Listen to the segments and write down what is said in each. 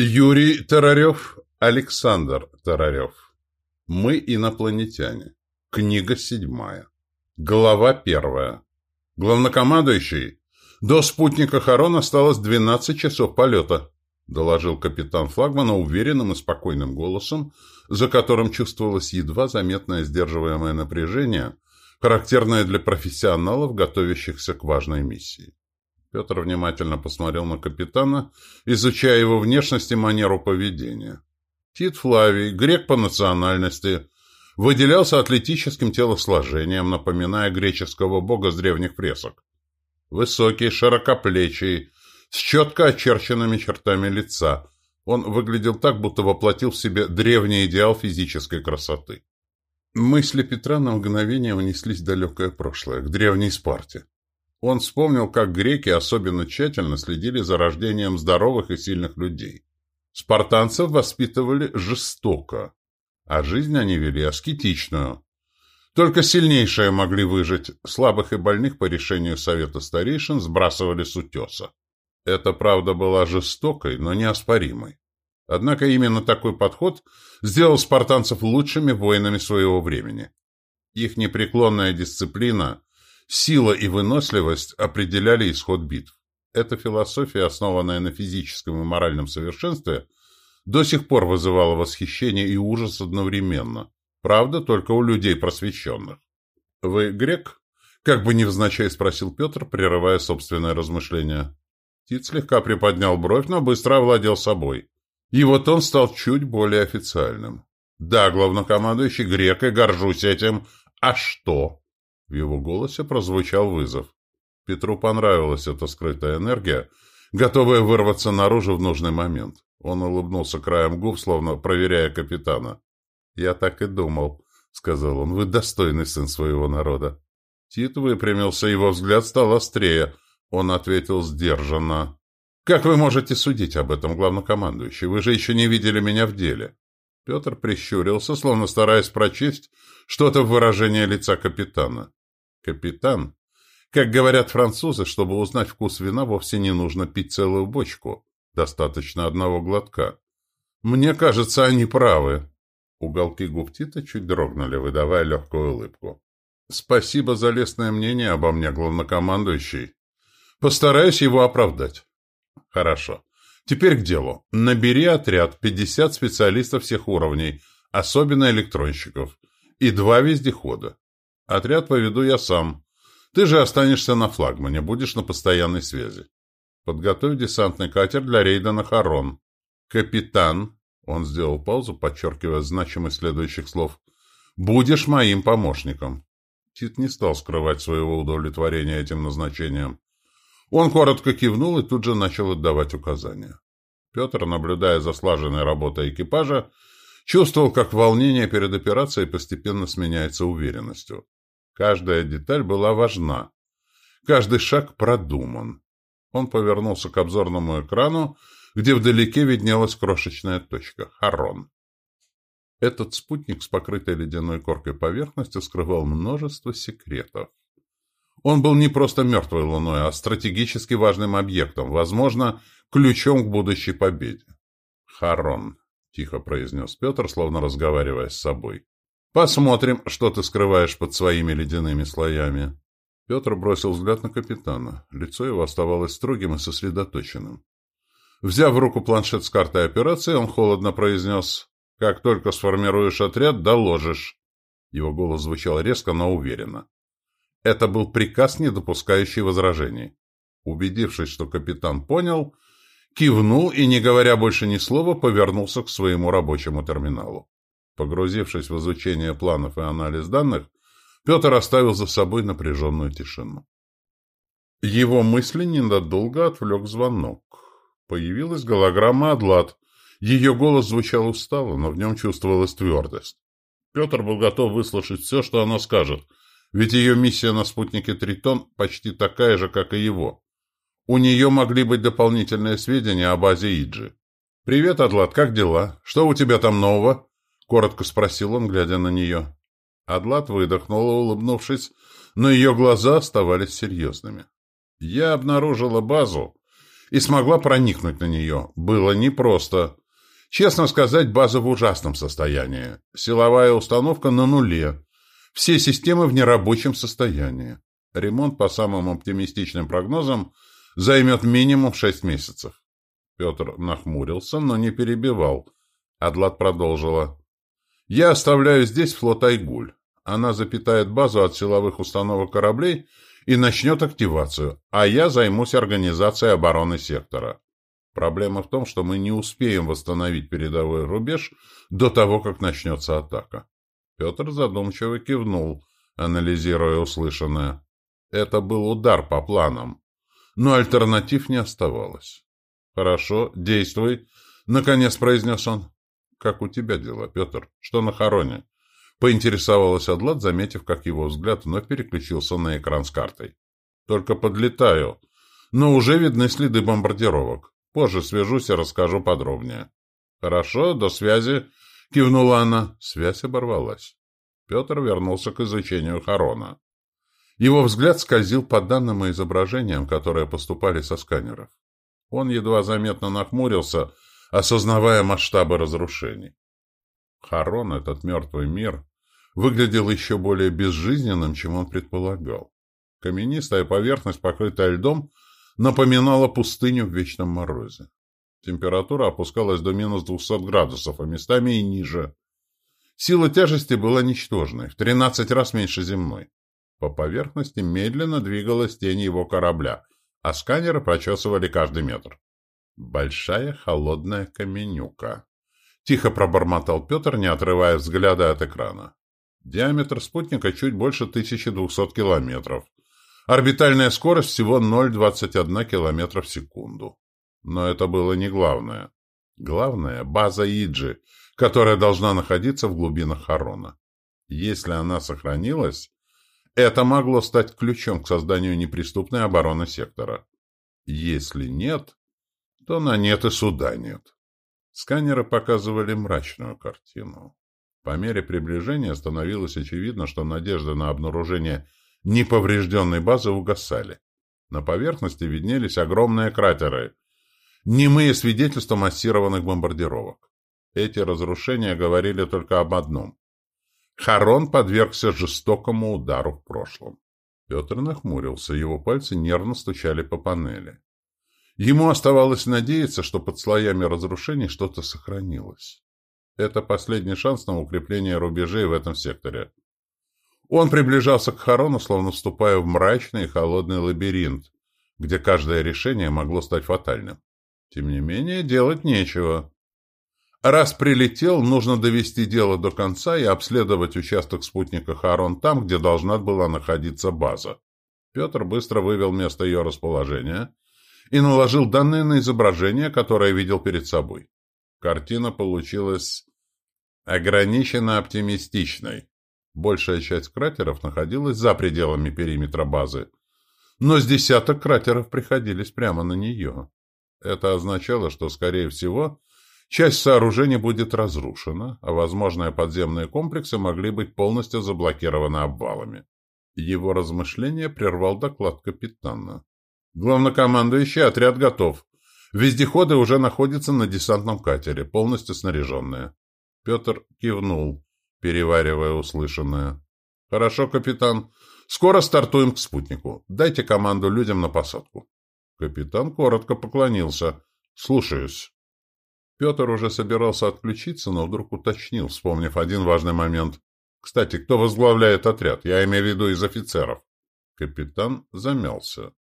Юрий Тарарев, Александр Тарарев. Мы инопланетяне. Книга седьмая. Глава первая. Главнокомандующий. До спутника Харон осталось 12 часов полета, доложил капитан флагмана уверенным и спокойным голосом, за которым чувствовалось едва заметное сдерживаемое напряжение, характерное для профессионалов, готовящихся к важной миссии. Петр внимательно посмотрел на капитана, изучая его внешность и манеру поведения. Тит Флавий, грек по национальности, выделялся атлетическим телосложением, напоминая греческого бога с древних фресок. Высокий, широкоплечий, с четко очерченными чертами лица. Он выглядел так, будто воплотил в себе древний идеал физической красоты. Мысли Петра на мгновение унеслись в далекое прошлое, к древней Спарте. Он вспомнил, как греки особенно тщательно следили за рождением здоровых и сильных людей. Спартанцев воспитывали жестоко, а жизнь они вели аскетичную. Только сильнейшие могли выжить, слабых и больных по решению совета старейшин сбрасывали с утеса. Эта правда была жестокой, но неоспоримой. Однако именно такой подход сделал спартанцев лучшими воинами своего времени. Их непреклонная дисциплина Сила и выносливость определяли исход битв. Эта философия, основанная на физическом и моральном совершенстве, до сих пор вызывала восхищение и ужас одновременно. Правда, только у людей просвещенных. «Вы грек?» – как бы невзначай спросил Петр, прерывая собственное размышление. Тит слегка приподнял бровь, но быстро овладел собой. И вот он стал чуть более официальным. «Да, главнокомандующий грек, и горжусь этим. А что?» В его голосе прозвучал вызов. Петру понравилась эта скрытая энергия, готовая вырваться наружу в нужный момент. Он улыбнулся краем губ, словно проверяя капитана. «Я так и думал», — сказал он, — «вы достойный сын своего народа». Тит выпрямился, его взгляд стал острее. Он ответил сдержанно. «Как вы можете судить об этом, главнокомандующий? Вы же еще не видели меня в деле». Петр прищурился, словно стараясь прочесть что-то в выражении лица капитана. Капитан, как говорят французы, чтобы узнать вкус вина, вовсе не нужно пить целую бочку. Достаточно одного глотка. Мне кажется, они правы. Уголки губ Тита чуть дрогнули, выдавая легкую улыбку. Спасибо за лестное мнение обо мне, главнокомандующий. Постараюсь его оправдать. Хорошо. Теперь к делу. Набери отряд 50 специалистов всех уровней, особенно электронщиков, и два вездехода. Отряд поведу я сам. Ты же останешься на флагмане, будешь на постоянной связи. Подготовь десантный катер для рейда на Харон. Капитан, он сделал паузу, подчеркивая значимость следующих слов, будешь моим помощником. Тит не стал скрывать своего удовлетворения этим назначением. Он коротко кивнул и тут же начал отдавать указания. Петр, наблюдая за слаженной работой экипажа, чувствовал, как волнение перед операцией постепенно сменяется уверенностью. Каждая деталь была важна. Каждый шаг продуман. Он повернулся к обзорному экрану, где вдалеке виднелась крошечная точка — Харон. Этот спутник с покрытой ледяной коркой поверхностью скрывал множество секретов. Он был не просто мертвой луной, а стратегически важным объектом, возможно, ключом к будущей победе. «Харон», — тихо произнес Петр, словно разговаривая с собой. Посмотрим, что ты скрываешь под своими ледяными слоями. Петр бросил взгляд на капитана. Лицо его оставалось строгим и сосредоточенным. Взяв в руку планшет с картой операции, он холодно произнес «Как только сформируешь отряд, доложишь». Его голос звучал резко, но уверенно. Это был приказ, не допускающий возражений. Убедившись, что капитан понял, кивнул и, не говоря больше ни слова, повернулся к своему рабочему терминалу. Погрузившись в изучение планов и анализ данных, Петр оставил за собой напряженную тишину. Его мысли ненадолго отвлек звонок. Появилась голограмма Адлат. Ее голос звучал устало, но в нем чувствовалась твердость. Петр был готов выслушать все, что она скажет, ведь ее миссия на спутнике Тритон почти такая же, как и его. У нее могли быть дополнительные сведения о базе Иджи. «Привет, Адлат, как дела? Что у тебя там нового?» Коротко спросил он, глядя на нее. Адлат выдохнула, улыбнувшись, но ее глаза оставались серьезными. «Я обнаружила базу и смогла проникнуть на нее. Было непросто. Честно сказать, база в ужасном состоянии. Силовая установка на нуле. Все системы в нерабочем состоянии. Ремонт, по самым оптимистичным прогнозам, займет минимум шесть месяцев. Петр нахмурился, но не перебивал. Адлат продолжила. «Я оставляю здесь флот «Айгуль». Она запитает базу от силовых установок кораблей и начнет активацию, а я займусь организацией обороны сектора. Проблема в том, что мы не успеем восстановить передовой рубеж до того, как начнется атака. Петр задумчиво кивнул, анализируя услышанное. Это был удар по планам, но альтернатив не оставалось. «Хорошо, действуй», — наконец произнес он. «Как у тебя дела, Петр? Что на хороне?» Поинтересовалась Адлат, заметив, как его взгляд вновь переключился на экран с картой. «Только подлетаю. Но уже видны следы бомбардировок. Позже свяжусь и расскажу подробнее». «Хорошо, до связи», — кивнула она. Связь оборвалась. Петр вернулся к изучению Харона. Его взгляд скользил по данным и изображениям, которые поступали со сканеров. Он едва заметно нахмурился, осознавая масштабы разрушений. Харон, этот мертвый мир, выглядел еще более безжизненным, чем он предполагал. Каменистая поверхность, покрытая льдом, напоминала пустыню в вечном морозе. Температура опускалась до минус 200 градусов, а местами и ниже. Сила тяжести была ничтожной, в 13 раз меньше земной. По поверхности медленно двигалась тень его корабля, а сканеры прочесывали каждый метр. Большая холодная каменюка. Тихо пробормотал Петр, не отрывая взгляда от экрана. Диаметр спутника чуть больше 1200 километров. Орбитальная скорость всего 0,21 километра в секунду. Но это было не главное. Главное – база Иджи, которая должна находиться в глубинах Харона. Если она сохранилась, это могло стать ключом к созданию неприступной обороны сектора. Если нет, то на нет и суда нет. Сканеры показывали мрачную картину. По мере приближения становилось очевидно, что надежды на обнаружение неповрежденной базы угасали. На поверхности виднелись огромные кратеры, немые свидетельства массированных бомбардировок. Эти разрушения говорили только об одном. Харон подвергся жестокому удару в прошлом. Петр нахмурился, его пальцы нервно стучали по панели. Ему оставалось надеяться, что под слоями разрушений что-то сохранилось. Это последний шанс на укрепление рубежей в этом секторе. Он приближался к Харону, словно вступая в мрачный и холодный лабиринт, где каждое решение могло стать фатальным. Тем не менее, делать нечего. Раз прилетел, нужно довести дело до конца и обследовать участок спутника Харон там, где должна была находиться база. Петр быстро вывел место ее расположения – и наложил данные на изображение, которое видел перед собой. Картина получилась ограниченно оптимистичной. Большая часть кратеров находилась за пределами периметра базы, но с десяток кратеров приходились прямо на нее. Это означало, что, скорее всего, часть сооружений будет разрушена, а возможные подземные комплексы могли быть полностью заблокированы обвалами. Его размышления прервал доклад капитана. Главнокомандующий отряд готов. Вездеходы уже находятся на десантном катере, полностью снаряженные. Петр кивнул, переваривая услышанное. «Хорошо, капитан. Скоро стартуем к спутнику. Дайте команду людям на посадку». Капитан коротко поклонился. «Слушаюсь». Петр уже собирался отключиться, но вдруг уточнил, вспомнив один важный момент. «Кстати, кто возглавляет отряд? Я имею в виду из офицеров». Капитан замялся.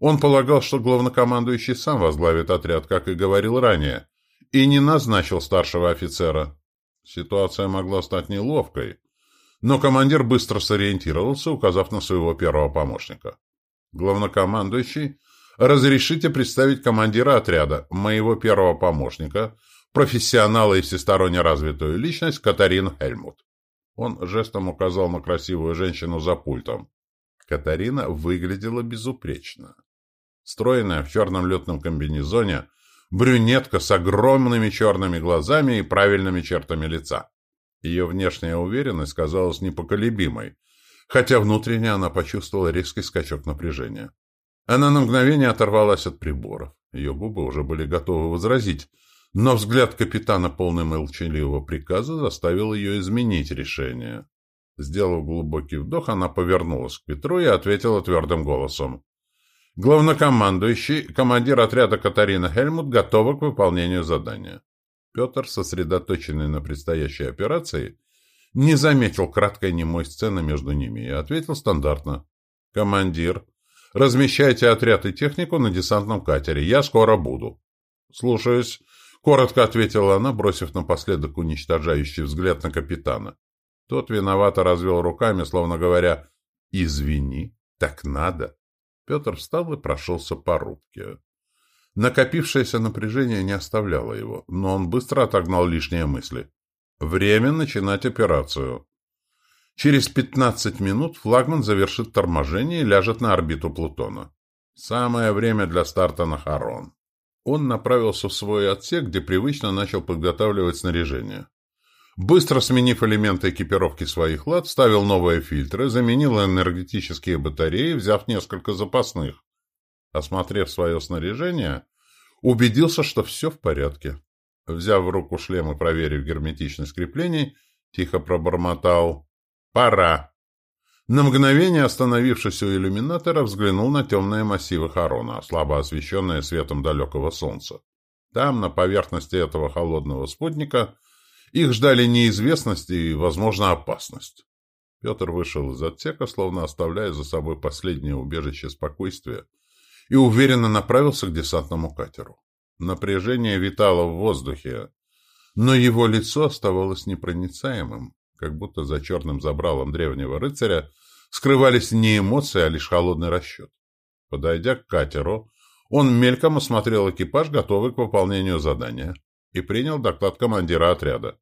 Он полагал, что главнокомандующий сам возглавит отряд, как и говорил ранее, и не назначил старшего офицера. Ситуация могла стать неловкой, но командир быстро сориентировался, указав на своего первого помощника. Главнокомандующий, разрешите представить командира отряда, моего первого помощника, профессионала и всесторонне развитую личность Катарину Хельмут. Он жестом указал на красивую женщину за пультом. Катарина выглядела безупречно. Стройная в черном летном комбинезоне, брюнетка с огромными черными глазами и правильными чертами лица. Ее внешняя уверенность казалась непоколебимой, хотя внутренне она почувствовала резкий скачок напряжения. Она на мгновение оторвалась от приборов. Ее губы уже были готовы возразить, но взгляд капитана, полный молчаливого приказа, заставил ее изменить решение. Сделав глубокий вдох, она повернулась к Петру и ответила твердым голосом. Главнокомандующий, командир отряда Катарина Хельмут, готова к выполнению задания. Петр, сосредоточенный на предстоящей операции, не заметил краткой немой сцены между ними и ответил стандартно. «Командир, размещайте отряд и технику на десантном катере. Я скоро буду». «Слушаюсь», — коротко ответила она, бросив напоследок уничтожающий взгляд на капитана. Тот виновато развел руками, словно говоря, «Извини, так надо». Петр встал и прошелся по рубке. Накопившееся напряжение не оставляло его, но он быстро отогнал лишние мысли. Время начинать операцию. Через 15 минут флагман завершит торможение и ляжет на орбиту Плутона. Самое время для старта на Харон. Он направился в свой отсек, где привычно начал подготавливать снаряжение. Быстро сменив элементы экипировки своих лад, вставил новые фильтры, заменил энергетические батареи, взяв несколько запасных. Осмотрев свое снаряжение, убедился, что все в порядке. Взяв в руку шлем и проверив герметичность креплений, тихо пробормотал «Пора!». На мгновение, остановившись у иллюминатора, взглянул на темные массивы Харона, слабо освещенные светом далекого солнца. Там, на поверхности этого холодного спутника, их ждали неизвестность и, возможно, опасность. Петр вышел из отсека, словно оставляя за собой последнее убежище спокойствия, и уверенно направился к десантному катеру. Напряжение витало в воздухе, но его лицо оставалось непроницаемым, как будто за черным забралом древнего рыцаря скрывались не эмоции, а лишь холодный расчет. Подойдя к катеру, он мельком осмотрел экипаж, готовый к выполнению задания, и принял доклад командира отряда.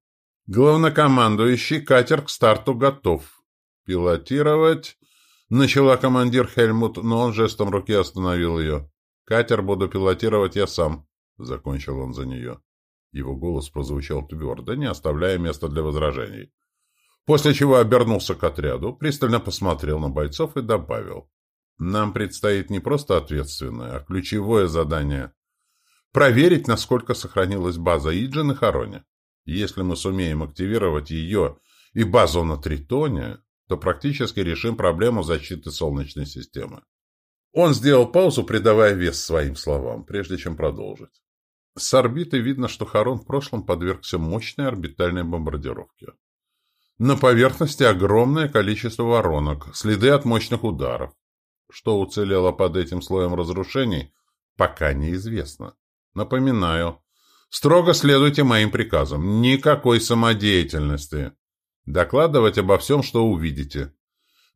«Главнокомандующий, катер к старту готов. Пилотировать...» Начала командир Хельмут, но он жестом руки остановил ее. «Катер буду пилотировать я сам», — закончил он за нее. Его голос прозвучал твердо, не оставляя места для возражений. После чего обернулся к отряду, пристально посмотрел на бойцов и добавил. «Нам предстоит не просто ответственное, а ключевое задание — проверить, насколько сохранилась база Иджи на Хороне. Если мы сумеем активировать ее и базу на Тритоне, то практически решим проблему защиты Солнечной системы. Он сделал паузу, придавая вес своим словам, прежде чем продолжить. С орбиты видно, что Харон в прошлом подвергся мощной орбитальной бомбардировке. На поверхности огромное количество воронок, следы от мощных ударов. Что уцелело под этим слоем разрушений, пока неизвестно. Напоминаю, строго следуйте моим приказам. Никакой самодеятельности. Докладывать обо всем, что увидите.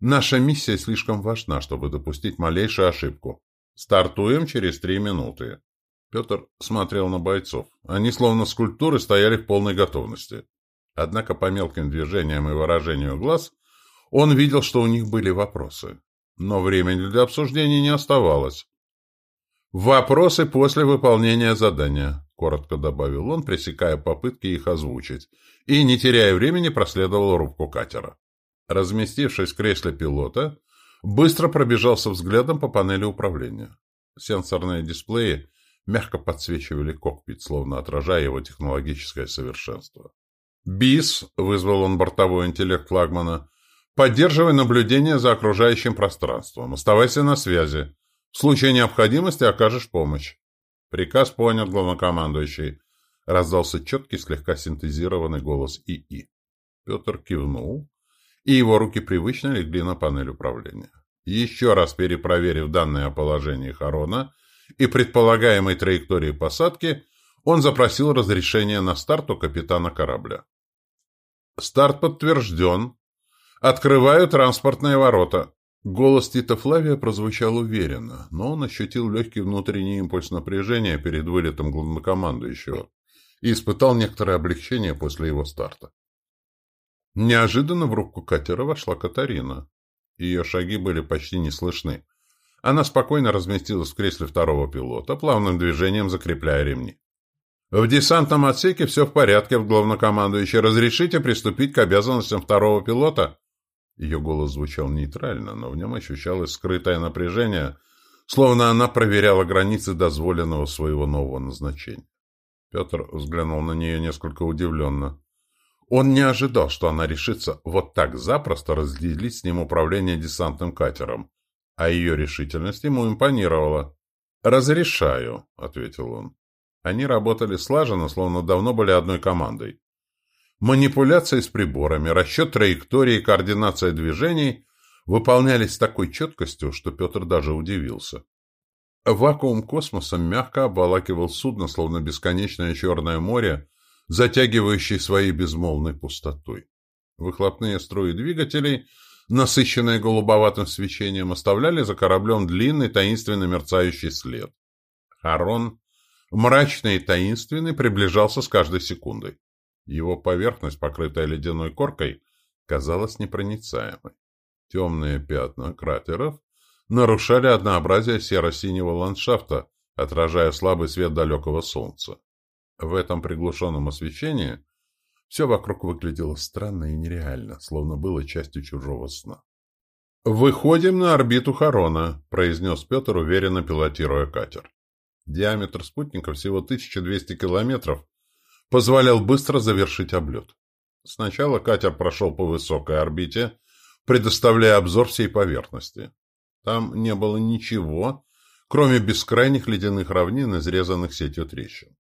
Наша миссия слишком важна, чтобы допустить малейшую ошибку. Стартуем через три минуты. Петр смотрел на бойцов. Они, словно скульптуры, стояли в полной готовности. Однако по мелким движениям и выражению глаз он видел, что у них были вопросы. Но времени для обсуждений не оставалось. «Вопросы после выполнения задания», — коротко добавил он, пресекая попытки их озвучить, и, не теряя времени, проследовал рубку катера. Разместившись в кресле пилота, быстро пробежался взглядом по панели управления. Сенсорные дисплеи мягко подсвечивали кокпит, словно отражая его технологическое совершенство. «БИС», — вызвал он бортовой интеллект флагмана, — «поддерживай наблюдение за окружающим пространством. Оставайся на связи. В случае необходимости окажешь помощь. Приказ понял главнокомандующий. Раздался четкий, слегка синтезированный голос ИИ. Петр кивнул, и его руки привычно легли на панель управления. Еще раз перепроверив данные о положении Харона и предполагаемой траектории посадки, он запросил разрешение на старт у капитана корабля. «Старт подтвержден. Открываю транспортные ворота. Голос Тита Флавия прозвучал уверенно, но он ощутил легкий внутренний импульс напряжения перед вылетом главнокомандующего и испытал некоторое облегчение после его старта. Неожиданно в руку катера вошла Катарина. Ее шаги были почти не слышны. Она спокойно разместилась в кресле второго пилота, плавным движением закрепляя ремни. «В десантном отсеке все в порядке, в главнокомандующий. Разрешите приступить к обязанностям второго пилота?» Ее голос звучал нейтрально, но в нем ощущалось скрытое напряжение, словно она проверяла границы дозволенного своего нового назначения. Петр взглянул на нее несколько удивленно. Он не ожидал, что она решится вот так запросто разделить с ним управление десантным катером, а ее решительность ему импонировала. «Разрешаю», — ответил он. Они работали слаженно, словно давно были одной командой. Манипуляции с приборами, расчет траектории координация движений выполнялись с такой четкостью, что Петр даже удивился. Вакуум космоса мягко обволакивал судно, словно бесконечное черное море, затягивающее своей безмолвной пустотой. Выхлопные струи двигателей, насыщенные голубоватым свечением, оставляли за кораблем длинный таинственно мерцающий след. Харон мрачный и таинственный, приближался с каждой секундой. Его поверхность, покрытая ледяной коркой, казалась непроницаемой. Темные пятна кратеров нарушали однообразие серо-синего ландшафта, отражая слабый свет далекого солнца. В этом приглушенном освещении все вокруг выглядело странно и нереально, словно было частью чужого сна. «Выходим на орбиту Харона», — произнес Петр, уверенно пилотируя катер. Диаметр спутника всего 1200 километров позволял быстро завершить облет. Сначала катер прошел по высокой орбите, предоставляя обзор всей поверхности. Там не было ничего, кроме бескрайних ледяных равнин, изрезанных сетью трещин.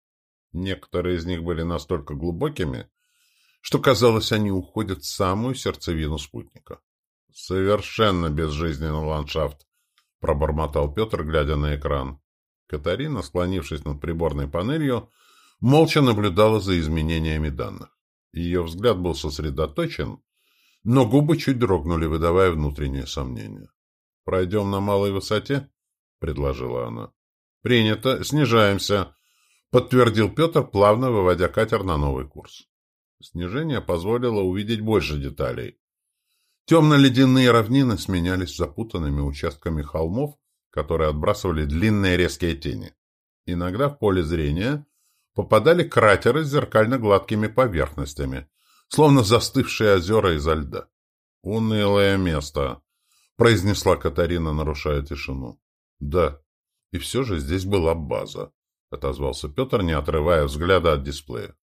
Некоторые из них были настолько глубокими, что, казалось, они уходят в самую сердцевину спутника. «Совершенно безжизненный ландшафт», — пробормотал Петр, глядя на экран. Катарина, склонившись над приборной панелью, молча наблюдала за изменениями данных. Ее взгляд был сосредоточен, но губы чуть дрогнули, выдавая внутреннее сомнение. «Пройдем на малой высоте?» — предложила она. «Принято. Снижаемся», — подтвердил Петр, плавно выводя катер на новый курс. Снижение позволило увидеть больше деталей. Темно-ледяные равнины сменялись запутанными участками холмов, которые отбрасывали длинные резкие тени. Иногда в поле зрения попадали кратеры с зеркально-гладкими поверхностями, словно застывшие озера изо льда. «Унылое место», — произнесла Катарина, нарушая тишину. «Да, и все же здесь была база», — отозвался Петр, не отрывая взгляда от дисплея.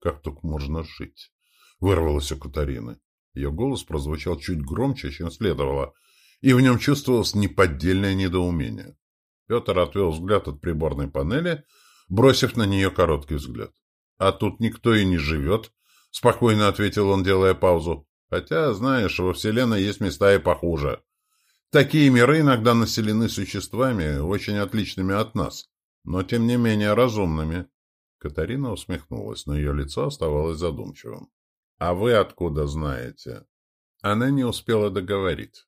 «Как тут можно жить?» — вырвалось у Катарины. Ее голос прозвучал чуть громче, чем следовало — и в нем чувствовалось неподдельное недоумение. Петр отвел взгляд от приборной панели, бросив на нее короткий взгляд. «А тут никто и не живет», — спокойно ответил он, делая паузу. «Хотя, знаешь, во Вселенной есть места и похуже. Такие миры иногда населены существами, очень отличными от нас, но тем не менее разумными». Катарина усмехнулась, но ее лицо оставалось задумчивым. «А вы откуда знаете?» Она не успела договорить.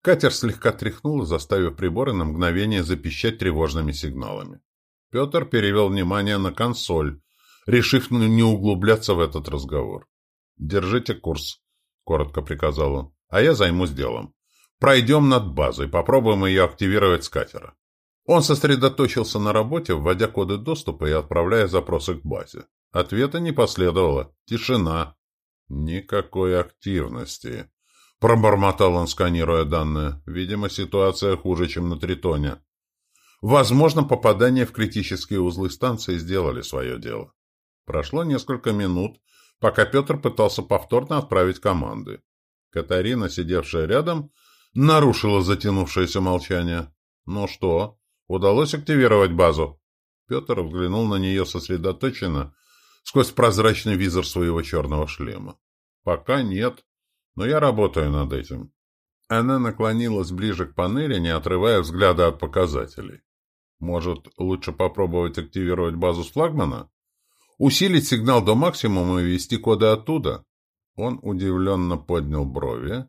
Катер слегка тряхнул, заставив приборы на мгновение запищать тревожными сигналами. Петр перевел внимание на консоль, решив не углубляться в этот разговор. «Держите курс», — коротко приказал он, — «а я займусь делом. Пройдем над базой, попробуем ее активировать с катера». Он сосредоточился на работе, вводя коды доступа и отправляя запросы к базе. Ответа не последовало. Тишина. Никакой активности. Пробормотал он, сканируя данные. Видимо, ситуация хуже, чем на Тритоне. Возможно, попадания в критические узлы станции сделали свое дело. Прошло несколько минут, пока Петр пытался повторно отправить команды. Катарина, сидевшая рядом, нарушила затянувшееся молчание. «Ну что, удалось активировать базу?» Петр взглянул на нее сосредоточенно сквозь прозрачный визор своего черного шлема. «Пока нет», но я работаю над этим. Она наклонилась ближе к панели, не отрывая взгляда от показателей. Может, лучше попробовать активировать базу с флагмана? Усилить сигнал до максимума и ввести коды оттуда? Он удивленно поднял брови,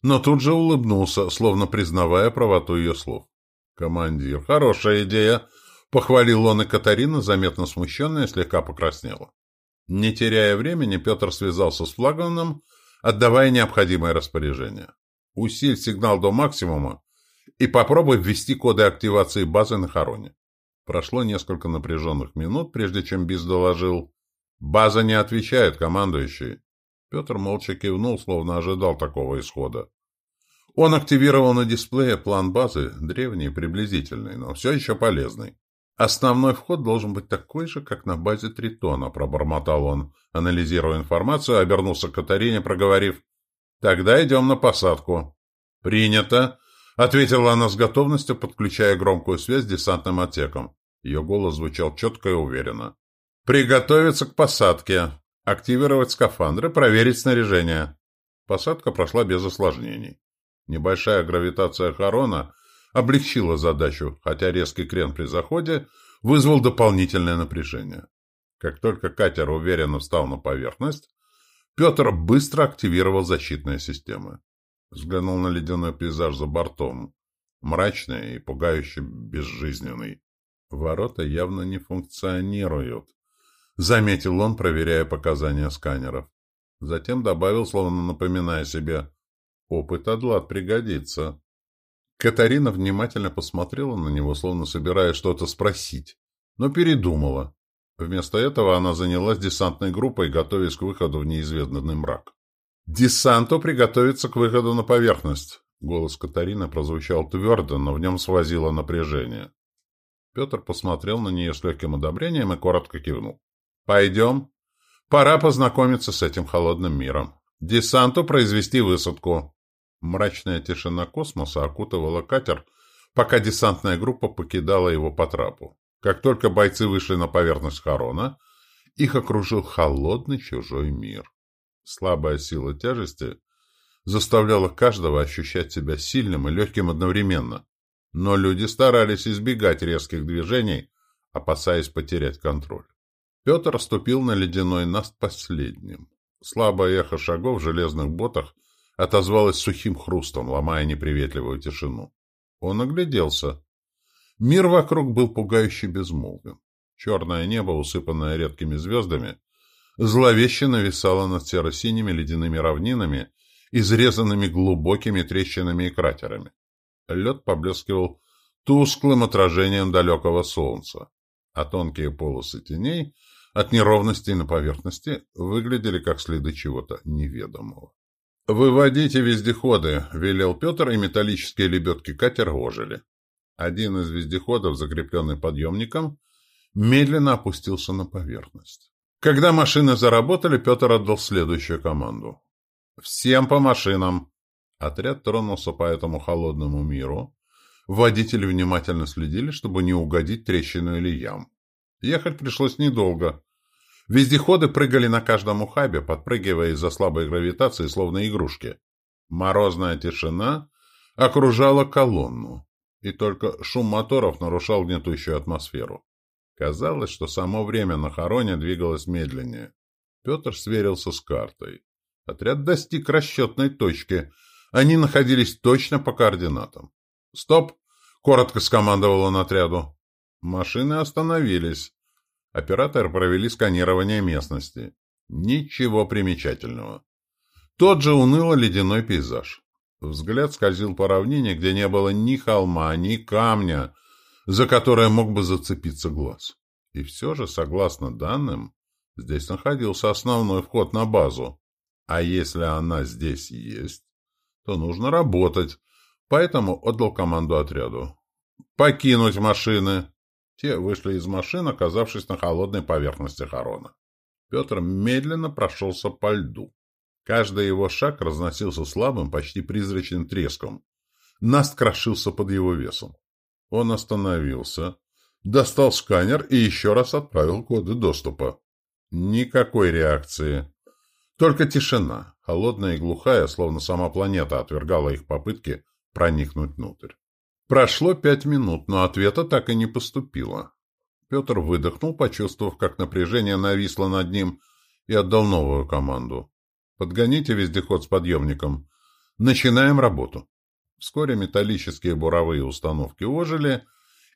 но тут же улыбнулся, словно признавая правоту ее слов. «Командир, хорошая идея!» — похвалил он, и Катарина, заметно смущенная, слегка покраснела. Не теряя времени, Петр связался с флагманом отдавая необходимое распоряжение. Усиль сигнал до максимума и попробуй ввести коды активации базы на хороне. Прошло несколько напряженных минут, прежде чем Биз доложил. «База не отвечает, командующий». Петр молча кивнул, словно ожидал такого исхода. Он активировал на дисплее план базы, древний и приблизительный, но все еще полезный. «Основной вход должен быть такой же, как на базе Тритона», — пробормотал он, анализируя информацию, обернулся к Катарине, проговорив. «Тогда идем на посадку». «Принято», — ответила она с готовностью, подключая громкую связь с десантным отсеком. Ее голос звучал четко и уверенно. «Приготовиться к посадке. Активировать скафандры, проверить снаряжение». Посадка прошла без осложнений. Небольшая гравитация Харона облегчила задачу, хотя резкий крен при заходе вызвал дополнительное напряжение. Как только катер уверенно встал на поверхность, Петр быстро активировал защитные системы. Взглянул на ледяной пейзаж за бортом. Мрачный и пугающе безжизненный. Ворота явно не функционируют. Заметил он, проверяя показания сканеров. Затем добавил, словно напоминая себе, «Опыт Адлад пригодится». Катарина внимательно посмотрела на него, словно собираясь что-то спросить, но передумала. Вместо этого она занялась десантной группой, готовясь к выходу в неизведанный мрак. «Десанту приготовиться к выходу на поверхность!» Голос Катарины прозвучал твердо, но в нем свозило напряжение. Петр посмотрел на нее с легким одобрением и коротко кивнул. «Пойдем. Пора познакомиться с этим холодным миром. Десанту произвести высадку». Мрачная тишина космоса окутывала катер, пока десантная группа покидала его по трапу. Как только бойцы вышли на поверхность Харона, их окружил холодный чужой мир. Слабая сила тяжести заставляла каждого ощущать себя сильным и легким одновременно. Но люди старались избегать резких движений, опасаясь потерять контроль. Петр ступил на ледяной наст последним. Слабое эхо шагов в железных ботах отозвалось сухим хрустом, ломая неприветливую тишину. Он огляделся. Мир вокруг был пугающе безмолвен. Черное небо, усыпанное редкими звездами, зловеще нависало над серо-синими ледяными равнинами, изрезанными глубокими трещинами и кратерами. Лед поблескивал тусклым отражением далекого солнца, а тонкие полосы теней от неровностей на поверхности выглядели как следы чего-то неведомого. «Выводите вездеходы», — велел Петр, и металлические лебедки катера ожили. Один из вездеходов, закрепленный подъемником, медленно опустился на поверхность. Когда машины заработали, Петр отдал следующую команду. «Всем по машинам!» Отряд тронулся по этому холодному миру. Водители внимательно следили, чтобы не угодить трещину или ям. Ехать пришлось недолго. Вездеходы прыгали на каждом ухабе, подпрыгивая из-за слабой гравитации, словно игрушки. Морозная тишина окружала колонну, и только шум моторов нарушал гнетущую атмосферу. Казалось, что само время на хороне двигалось медленнее. Петр сверился с картой. Отряд достиг расчетной точки. Они находились точно по координатам. «Стоп!» — коротко скомандовал он отряду. Машины остановились. Операторы провели сканирование местности. Ничего примечательного. Тот же уныло-ледяной пейзаж. Взгляд скользил по равнине, где не было ни холма, ни камня, за которое мог бы зацепиться глаз. И все же, согласно данным, здесь находился основной вход на базу. А если она здесь есть, то нужно работать, поэтому отдал команду отряду. «Покинуть машины!» Те вышли из машин, оказавшись на холодной поверхности Харона. Петр медленно прошелся по льду. Каждый его шаг разносился слабым, почти призрачным треском. Наст крошился под его весом. Он остановился, достал сканер и еще раз отправил коды доступа. Никакой реакции. Только тишина, холодная и глухая, словно сама планета отвергала их попытки проникнуть внутрь. Прошло пять минут, но ответа так и не поступило. Петр выдохнул, почувствовав, как напряжение нависло над ним, и отдал новую команду. «Подгоните вездеход с подъемником. Начинаем работу». Вскоре металлические буровые установки ожили,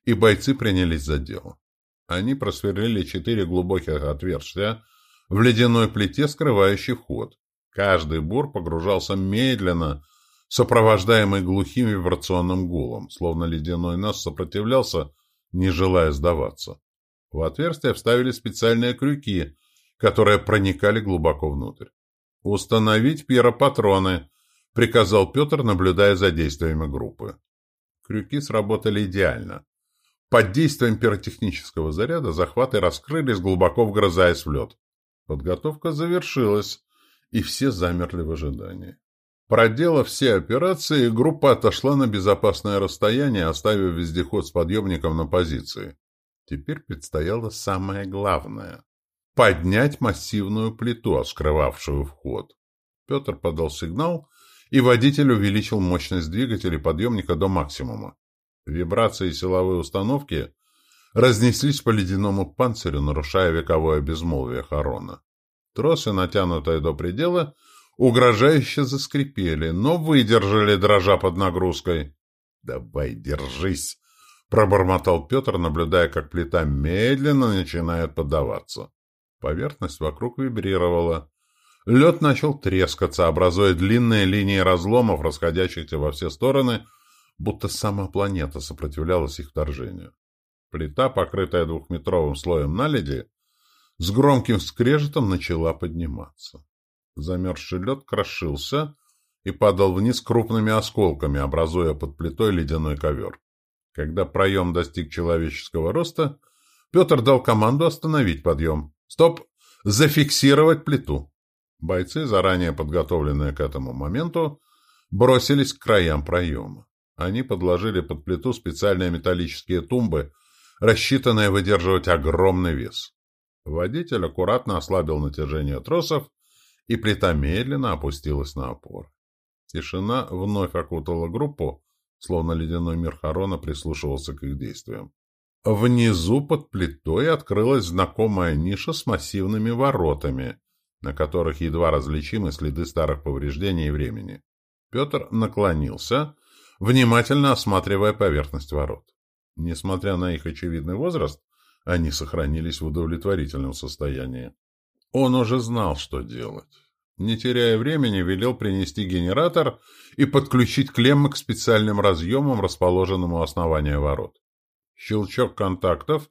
и бойцы принялись за дело. Они просверлили четыре глубоких отверстия в ледяной плите, скрывающей вход. Каждый бур погружался медленно, сопровождаемый глухим вибрационным гулом, словно ледяной нас сопротивлялся, не желая сдаваться. В отверстия вставили специальные крюки, которые проникали глубоко внутрь. «Установить пиропатроны», приказал Петр, наблюдая за действиями группы. Крюки сработали идеально. Под действием пиротехнического заряда захваты раскрылись, глубоко вгрызаясь в лед. Подготовка завершилась, и все замерли в ожидании. Проделав все операции, группа отошла на безопасное расстояние, оставив вездеход с подъемником на позиции. Теперь предстояло самое главное — поднять массивную плиту, скрывавшую вход. Петр подал сигнал, и водитель увеличил мощность двигателя подъемника до максимума. Вибрации силовой установки разнеслись по ледяному панцирю, нарушая вековое безмолвие Харона. Тросы, натянутые до предела, угрожающе заскрипели, но выдержали, дрожа под нагрузкой. «Давай, держись!» — пробормотал Петр, наблюдая, как плита медленно начинает поддаваться. Поверхность вокруг вибрировала. Лед начал трескаться, образуя длинные линии разломов, расходящихся во все стороны, будто сама планета сопротивлялась их вторжению. Плита, покрытая двухметровым слоем наледи, с громким скрежетом начала подниматься. Замерзший лед крошился и падал вниз крупными осколками, образуя под плитой ледяной ковер. Когда проем достиг человеческого роста, Петр дал команду остановить подъем. «Стоп! Зафиксировать плиту!» Бойцы, заранее подготовленные к этому моменту, бросились к краям проема. Они подложили под плиту специальные металлические тумбы, рассчитанные выдерживать огромный вес. Водитель аккуратно ослабил натяжение тросов, и плита медленно опустилась на опоры. Тишина вновь окутала группу, словно ледяной мир Харона прислушивался к их действиям. Внизу под плитой открылась знакомая ниша с массивными воротами, на которых едва различимы следы старых повреждений и времени. Петр наклонился, внимательно осматривая поверхность ворот. Несмотря на их очевидный возраст, они сохранились в удовлетворительном состоянии. Он уже знал, что делать. Не теряя времени, велел принести генератор и подключить клеммы к специальным разъемам, расположенным у основания ворот. Щелчок контактов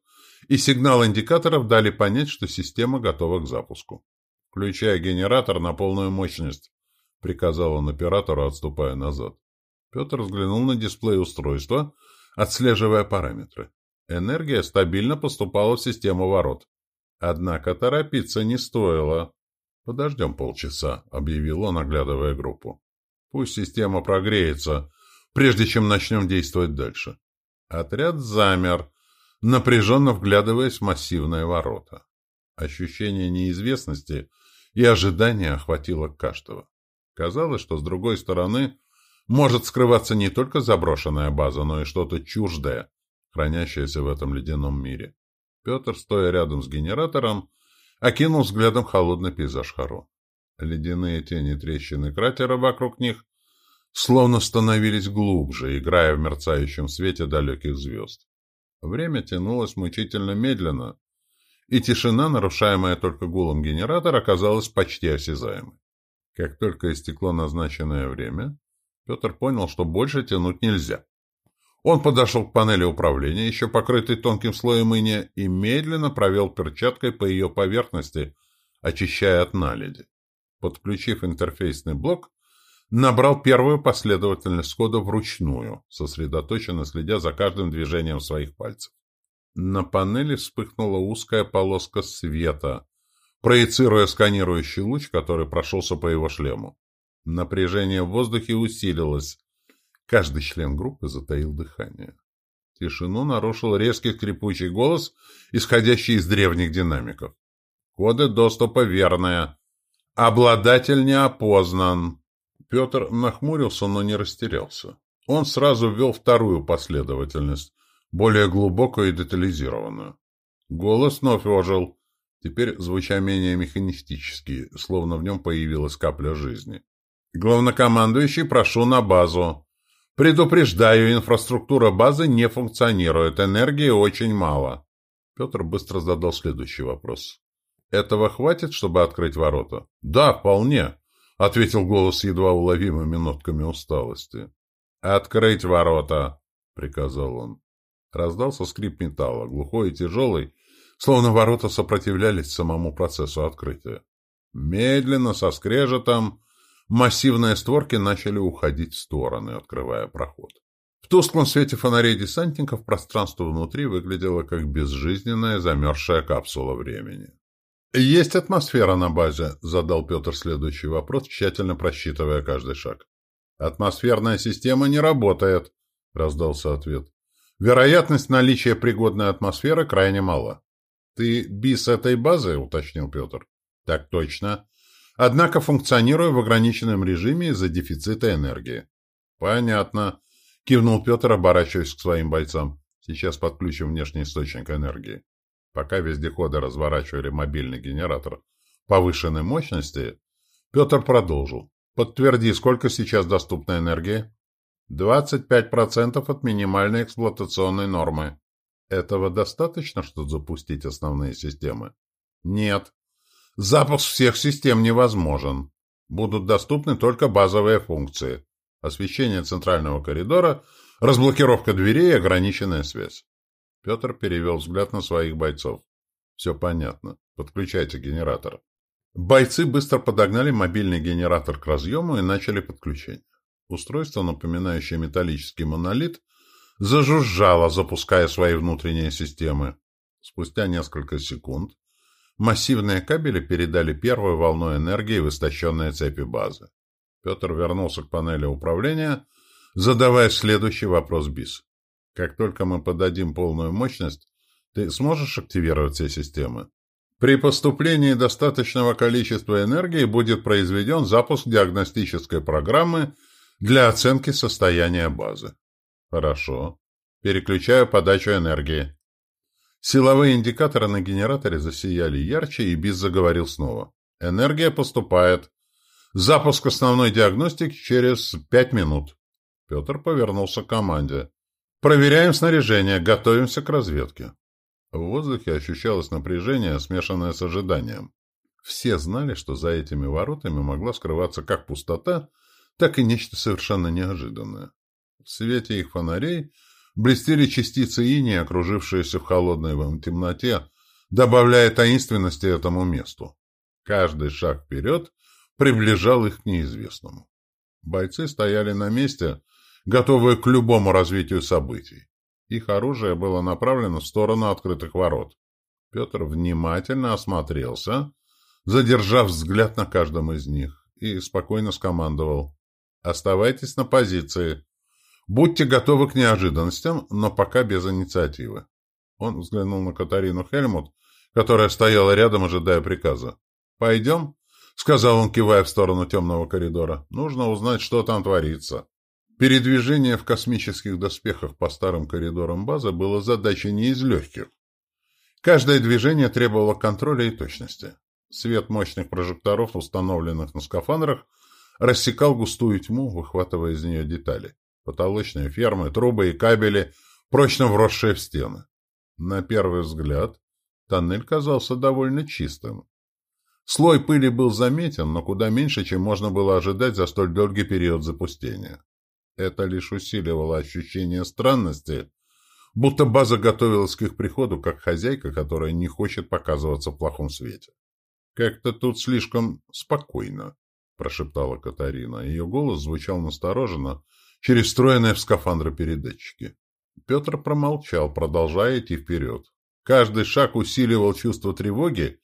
и сигнал индикаторов дали понять, что система готова к запуску. «Включая генератор на полную мощность», — приказал он оператору, отступая назад. Петр взглянул на дисплей устройства, отслеживая параметры. Энергия стабильно поступала в систему ворот. Однако торопиться не стоило. «Подождем полчаса», — объявил он, оглядывая группу. «Пусть система прогреется, прежде чем начнем действовать дальше». Отряд замер, напряженно вглядываясь в массивные ворота. Ощущение неизвестности и ожидания охватило каждого. Казалось, что с другой стороны может скрываться не только заброшенная база, но и что-то чуждое, хранящееся в этом ледяном мире. Петр, стоя рядом с генератором, окинул взглядом холодный пейзаж Харо. Ледяные тени трещины кратера вокруг них словно становились глубже, играя в мерцающем свете далеких звезд. Время тянулось мучительно медленно, и тишина, нарушаемая только гулом генератора, оказалась почти осязаемой. Как только истекло назначенное время, Петр понял, что больше тянуть нельзя. Он подошел к панели управления, еще покрытой тонким слоем иния, и медленно провел перчаткой по ее поверхности, очищая от наледи. Подключив интерфейсный блок, набрал первую последовательность кода вручную, сосредоточенно следя за каждым движением своих пальцев. На панели вспыхнула узкая полоска света, проецируя сканирующий луч, который прошелся по его шлему. Напряжение в воздухе усилилось, Каждый член группы затаил дыхание. Тишину нарушил резкий скрипучий голос, исходящий из древних динамиков. «Коды доступа верные. Обладатель не опознан». Петр нахмурился, но не растерялся. Он сразу ввел вторую последовательность, более глубокую и детализированную. Голос вновь ожил, теперь звуча менее механистически, словно в нем появилась капля жизни. «Главнокомандующий, прошу на базу. Предупреждаю, инфраструктура базы не функционирует, энергии очень мало. Петр быстро задал следующий вопрос. Этого хватит, чтобы открыть ворота? Да, вполне, ответил голос едва уловимыми нотками усталости. Открыть ворота, приказал он. Раздался скрип металла, глухой и тяжелый, словно ворота сопротивлялись самому процессу открытия. Медленно, со скрежетом, Массивные створки начали уходить в стороны, открывая проход. В тусклом свете фонарей десантников пространство внутри выглядело как безжизненная замерзшая капсула времени. «Есть атмосфера на базе», — задал Петр следующий вопрос, тщательно просчитывая каждый шаг. «Атмосферная система не работает», — раздался ответ. «Вероятность наличия пригодной атмосферы крайне мала». «Ты бис этой базы?» — уточнил Петр. «Так точно. Однако функционирую в ограниченном режиме из-за дефицита энергии». «Понятно», — кивнул Петр, оборачиваясь к своим бойцам. «Сейчас подключим внешний источник энергии». Пока вездеходы разворачивали мобильный генератор повышенной мощности, Петр продолжил. «Подтверди, сколько сейчас доступна энергии?» «25% от минимальной эксплуатационной нормы». «Этого достаточно, чтобы запустить основные системы?» «Нет. Запуск всех систем невозможен. Будут доступны только базовые функции. Освещение центрального коридора, разблокировка дверей и ограниченная связь. Петр перевел взгляд на своих бойцов. «Все понятно. Подключайте генератор». Бойцы быстро подогнали мобильный генератор к разъему и начали подключение. Устройство, напоминающее металлический монолит, зажужжало, запуская свои внутренние системы. Спустя несколько секунд массивные кабели передали первую волну энергии в истощенные цепи базы. Петр вернулся к панели управления, задавая следующий вопрос БИС. Как только мы подадим полную мощность, ты сможешь активировать все системы? При поступлении достаточного количества энергии будет произведен запуск диагностической программы для оценки состояния базы. Хорошо. Переключаю подачу энергии. Силовые индикаторы на генераторе засияли ярче, и БИС заговорил снова. Энергия поступает. Запуск основной диагностики через пять минут. Петр повернулся к команде. Проверяем снаряжение, готовимся к разведке. В воздухе ощущалось напряжение, смешанное с ожиданием. Все знали, что за этими воротами могла скрываться как пустота, так и нечто совершенно неожиданное. В свете их фонарей блестели частицы инии, окружившиеся в холодной темноте, добавляя таинственности этому месту. Каждый шаг вперед приближал их к неизвестному. Бойцы стояли на месте, готовые к любому развитию событий. Их оружие было направлено в сторону открытых ворот. Петр внимательно осмотрелся, задержав взгляд на каждом из них, и спокойно скомандовал. «Оставайтесь на позиции. Будьте готовы к неожиданностям, но пока без инициативы». Он взглянул на Катарину Хельмут, которая стояла рядом, ожидая приказа. «Пойдем?» — сказал он, кивая в сторону темного коридора. «Нужно узнать, что там творится». Передвижение в космических доспехах по старым коридорам базы было задачей не из легких. Каждое движение требовало контроля и точности. Свет мощных прожекторов, установленных на скафандрах, рассекал густую тьму, выхватывая из нее детали. Потолочные фермы, трубы и кабели, прочно вросшие в стены. На первый взгляд тоннель казался довольно чистым. Слой пыли был заметен, но куда меньше, чем можно было ожидать за столь долгий период запустения. Это лишь усиливало ощущение странности, будто база готовилась к их приходу, как хозяйка, которая не хочет показываться в плохом свете. «Как-то тут слишком спокойно», — прошептала Катарина. Ее голос звучал настороженно через встроенные в скафандры передатчики. Петр промолчал, продолжая идти вперед. Каждый шаг усиливал чувство тревоги,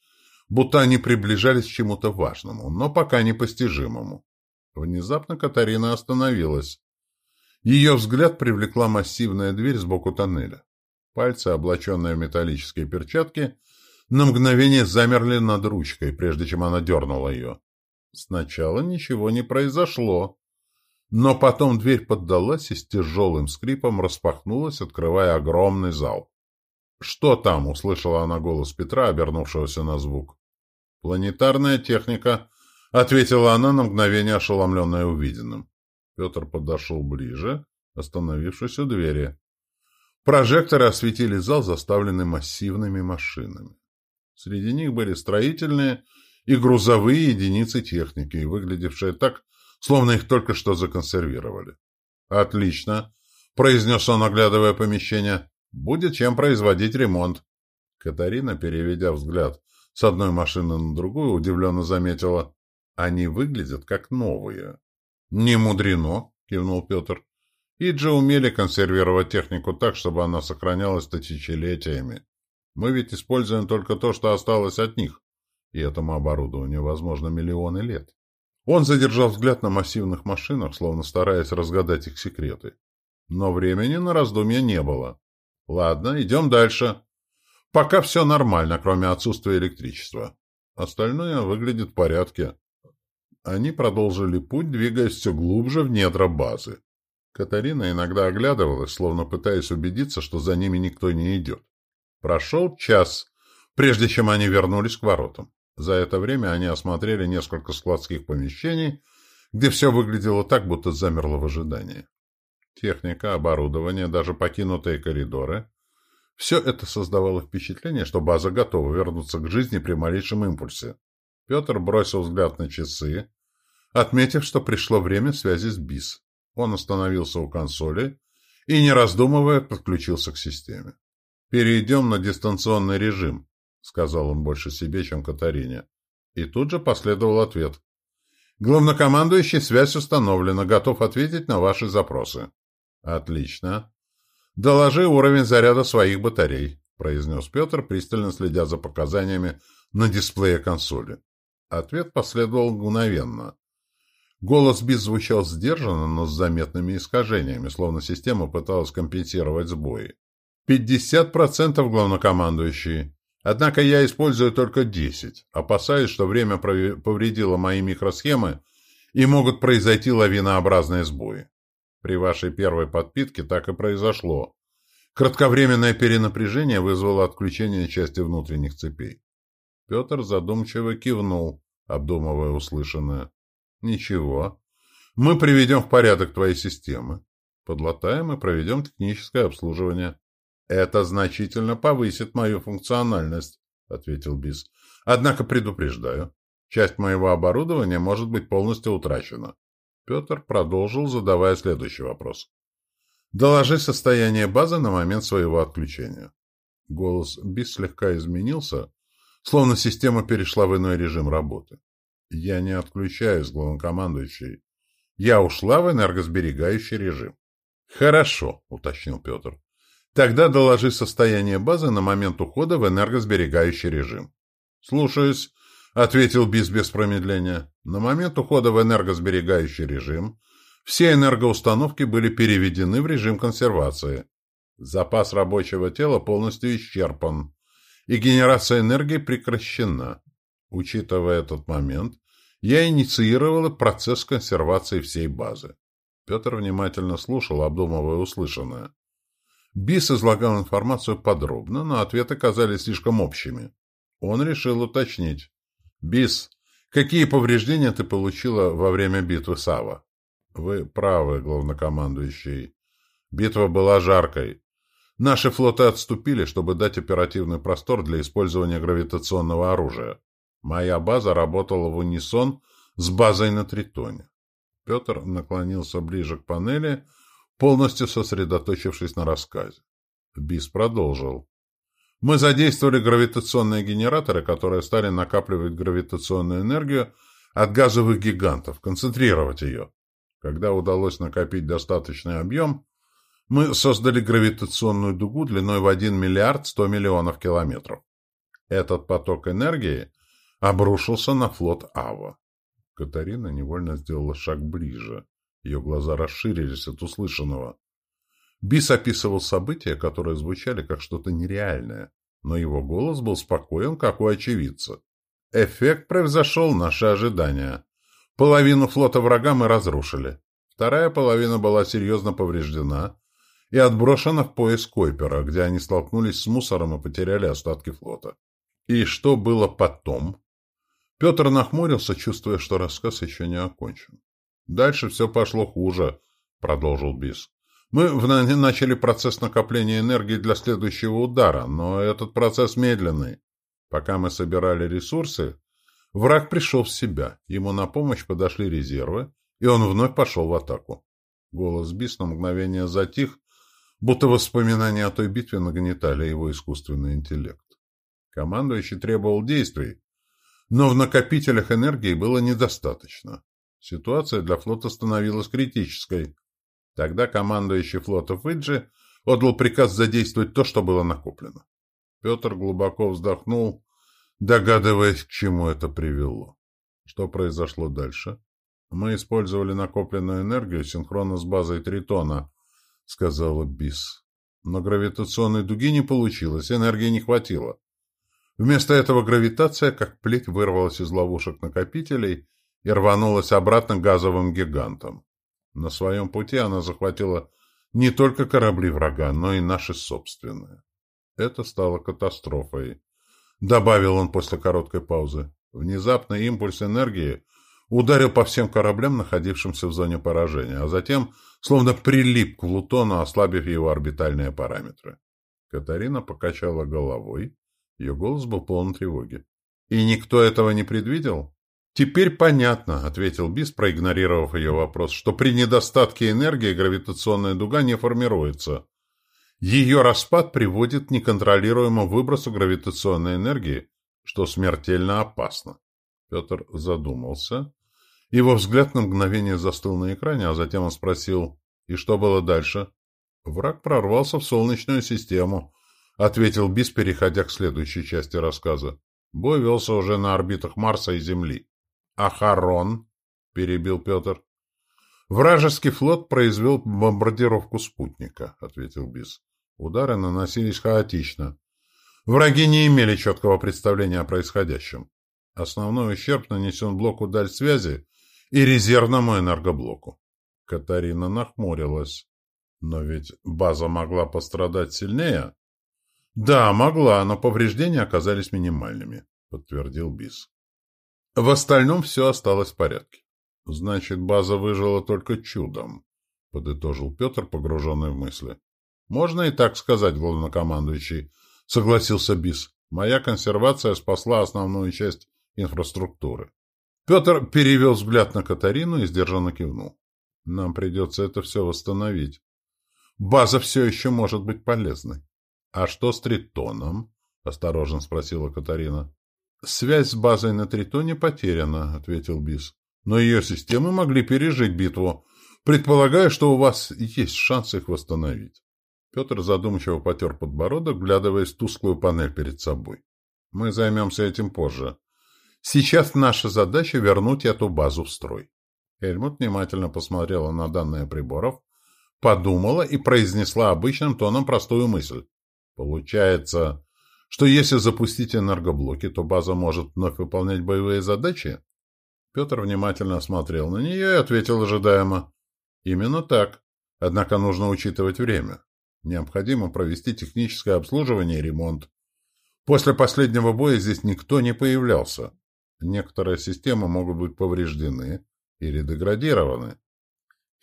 будто они приближались к чему-то важному, но пока непостижимому. Внезапно Катарина остановилась. Ее взгляд привлекла массивная дверь сбоку тоннеля. Пальцы, облаченные в металлические перчатки, на мгновение замерли над ручкой, прежде чем она дернула ее. Сначала ничего не произошло, но потом дверь поддалась и с тяжелым скрипом распахнулась, открывая огромный зал. «Что там?» — услышала она голос Петра, обернувшегося на звук. «Планетарная техника», — ответила она на мгновение, ошеломленная увиденным. Петр подошел ближе, остановившись у двери. Прожекторы осветили зал, заставленный массивными машинами. Среди них были строительные и грузовые единицы техники, выглядевшие так, словно их только что законсервировали. «Отлично», — произнес он, оглядывая помещение. «Будет чем производить ремонт». Катарина, переведя взгляд с одной машины на другую, удивленно заметила. Они выглядят как новые. Не мудрено, кивнул Петр. Иджи умели консервировать технику так, чтобы она сохранялась тысячелетиями. Мы ведь используем только то, что осталось от них, и этому оборудованию, возможно, миллионы лет. Он задержал взгляд на массивных машинах, словно стараясь разгадать их секреты. Но времени на раздумья не было. Ладно, идем дальше. Пока все нормально, кроме отсутствия электричества. Остальное выглядит в порядке. Они продолжили путь, двигаясь все глубже в недра базы. Катарина иногда оглядывалась, словно пытаясь убедиться, что за ними никто не идет. Прошел час, прежде чем они вернулись к воротам. За это время они осмотрели несколько складских помещений, где все выглядело так, будто замерло в ожидании. Техника, оборудование, даже покинутые коридоры — все это создавало впечатление, что база готова вернуться к жизни при малейшем импульсе. Петр бросил взгляд на часы, отметив, что пришло время связи с БИС. Он остановился у консоли и, не раздумывая, подключился к системе. «Перейдем на дистанционный режим», — сказал он больше себе, чем Катарине. И тут же последовал ответ. «Главнокомандующий, связь установлена, готов ответить на ваши запросы». «Отлично. Доложи уровень заряда своих батарей», — произнес Петр, пристально следя за показаниями на дисплее консоли. Ответ последовал мгновенно. Голос Биз звучал сдержанно, но с заметными искажениями, словно система пыталась компенсировать сбои. «Пятьдесят процентов, главнокомандующий. Однако я использую только десять. Опасаюсь, что время повредило мои микросхемы и могут произойти лавинообразные сбои. При вашей первой подпитке так и произошло. Кратковременное перенапряжение вызвало отключение части внутренних цепей. Петр задумчиво кивнул, обдумывая услышанное. «Ничего. Мы приведем в порядок твои системы. Подлатаем и проведем техническое обслуживание». «Это значительно повысит мою функциональность», — ответил Бис. «Однако предупреждаю, часть моего оборудования может быть полностью утрачена». Петр продолжил, задавая следующий вопрос. «Доложи состояние базы на момент своего отключения». Голос Бис слегка изменился, словно система перешла в иной режим работы. «Я не отключаюсь, главнокомандующий. Я ушла в энергосберегающий режим». «Хорошо», — уточнил Петр. Тогда доложи состояние базы на момент ухода в энергосберегающий режим. «Слушаюсь», — ответил Бис без промедления. На момент ухода в энергосберегающий режим все энергоустановки были переведены в режим консервации. Запас рабочего тела полностью исчерпан, и генерация энергии прекращена. Учитывая этот момент, я инициировала процесс консервации всей базы. Петр внимательно слушал, обдумывая услышанное. Бис излагал информацию подробно, но ответы казались слишком общими. Он решил уточнить. «Бис, какие повреждения ты получила во время битвы с Ава?» «Вы правы, главнокомандующий. Битва была жаркой. Наши флоты отступили, чтобы дать оперативный простор для использования гравитационного оружия. Моя база работала в унисон с базой на Тритоне». Петр наклонился ближе к панели полностью сосредоточившись на рассказе. Бис продолжил. Мы задействовали гравитационные генераторы, которые стали накапливать гравитационную энергию от газовых гигантов, концентрировать ее. Когда удалось накопить достаточный объем, мы создали гравитационную дугу длиной в 1 миллиард 100 миллионов километров. Этот поток энергии обрушился на флот Ава. Катарина невольно сделала шаг ближе. Ее глаза расширились от услышанного. Бис описывал события, которые звучали как что-то нереальное, но его голос был спокоен, как у очевидца. Эффект превзошел наши ожидания. Половину флота врага мы разрушили. Вторая половина была серьезно повреждена и отброшена в пояс Койпера, где они столкнулись с мусором и потеряли остатки флота. И что было потом? Петр нахмурился, чувствуя, что рассказ еще не окончен. Дальше все пошло хуже, продолжил Бис. Мы начали процесс накопления энергии для следующего удара, но этот процесс медленный. Пока мы собирали ресурсы, враг пришел в себя, ему на помощь подошли резервы, и он вновь пошел в атаку. Голос Бис на мгновение затих, будто воспоминания о той битве нагнетали его искусственный интеллект. Командующий требовал действий, Но в накопителях энергии было недостаточно. Ситуация для флота становилась критической. Тогда командующий флота Фиджи отдал приказ задействовать то, что было накоплено. Петр глубоко вздохнул, догадываясь, к чему это привело. Что произошло дальше? Мы использовали накопленную энергию синхронно с базой Тритона, сказала Бис. Но гравитационной дуги не получилось, энергии не хватило. Вместо этого гравитация, как плеть, вырвалась из ловушек накопителей и рванулась обратно к газовым гигантам. На своем пути она захватила не только корабли врага, но и наши собственные. Это стало катастрофой. Добавил он после короткой паузы. Внезапный импульс энергии ударил по всем кораблям, находившимся в зоне поражения, а затем словно прилип к Плутону, ослабив его орбитальные параметры. Катарина покачала головой. Ее голос был полон тревоги. «И никто этого не предвидел?» «Теперь понятно», — ответил Бис, проигнорировав ее вопрос, «что при недостатке энергии гравитационная дуга не формируется. Ее распад приводит к неконтролируемому выбросу гравитационной энергии, что смертельно опасно». Петр задумался. Его взгляд на мгновение застыл на экране, а затем он спросил, «И что было дальше?» «Враг прорвался в Солнечную систему», — ответил Бис, переходя к следующей части рассказа. Бой велся уже на орбитах Марса и Земли. Ахарон, — перебил Петр. Вражеский флот произвел бомбардировку спутника, — ответил Бис. Удары наносились хаотично. Враги не имели четкого представления о происходящем. Основной ущерб нанесен блоку даль связи и резервному энергоблоку. Катарина нахмурилась. Но ведь база могла пострадать сильнее? Да, могла, но повреждения оказались минимальными, подтвердил Бис. В остальном все осталось в порядке. Значит, база выжила только чудом, — подытожил Петр, погруженный в мысли. Можно и так сказать, главнокомандующий, — согласился Бис. Моя консервация спасла основную часть инфраструктуры. Петр перевел взгляд на Катарину и сдержанно кивнул. Нам придется это все восстановить. База все еще может быть полезной. — А что с Тритоном? — осторожно спросила Катарина. «Связь с базой на Тритоне потеряна», — ответил Бис. «Но ее системы могли пережить битву. Предполагаю, что у вас есть шанс их восстановить». Петр задумчиво потер подбородок, глядываясь в тусклую панель перед собой. «Мы займемся этим позже. Сейчас наша задача — вернуть эту базу в строй». Хельмут внимательно посмотрела на данные приборов, подумала и произнесла обычным тоном простую мысль. «Получается, что если запустить энергоблоки, то база может вновь выполнять боевые задачи? Петр внимательно осмотрел на нее и ответил ожидаемо. Именно так. Однако нужно учитывать время. Необходимо провести техническое обслуживание и ремонт. После последнего боя здесь никто не появлялся. Некоторые системы могут быть повреждены или деградированы.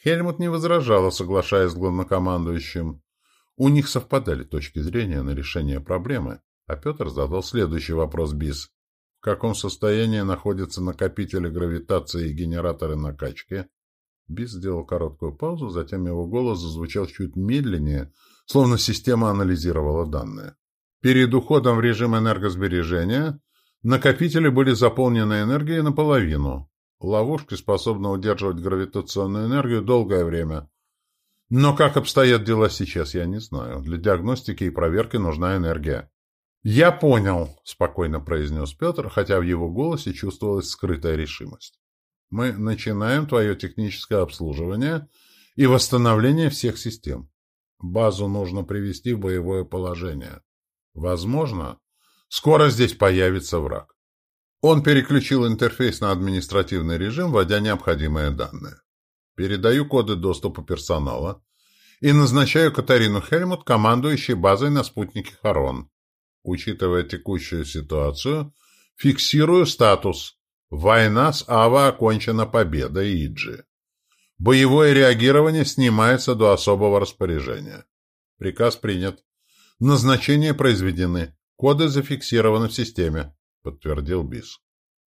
Хельмут не возражала, соглашаясь с главнокомандующим. У них совпадали точки зрения на решение проблемы, а Петр задал следующий вопрос БИС. В каком состоянии находятся накопители гравитации и генераторы накачки? Бис сделал короткую паузу, затем его голос зазвучал чуть медленнее, словно система анализировала данные. Перед уходом в режим энергосбережения накопители были заполнены энергией наполовину. Ловушки способны удерживать гравитационную энергию долгое время. Но как обстоят дела сейчас, я не знаю. Для диагностики и проверки нужна энергия. «Я понял», — спокойно произнес Петр, хотя в его голосе чувствовалась скрытая решимость. «Мы начинаем твое техническое обслуживание и восстановление всех систем. Базу нужно привести в боевое положение. Возможно, скоро здесь появится враг». Он переключил интерфейс на административный режим, вводя необходимые данные. Передаю коды доступа персонала и назначаю Катарину Хельмут командующей базой на спутнике Харон. Учитывая текущую ситуацию, фиксирую статус. Война с Ава окончена победой Иджи. Боевое реагирование снимается до особого распоряжения. Приказ принят. Назначения произведены. Коды зафиксированы в системе, подтвердил БИС.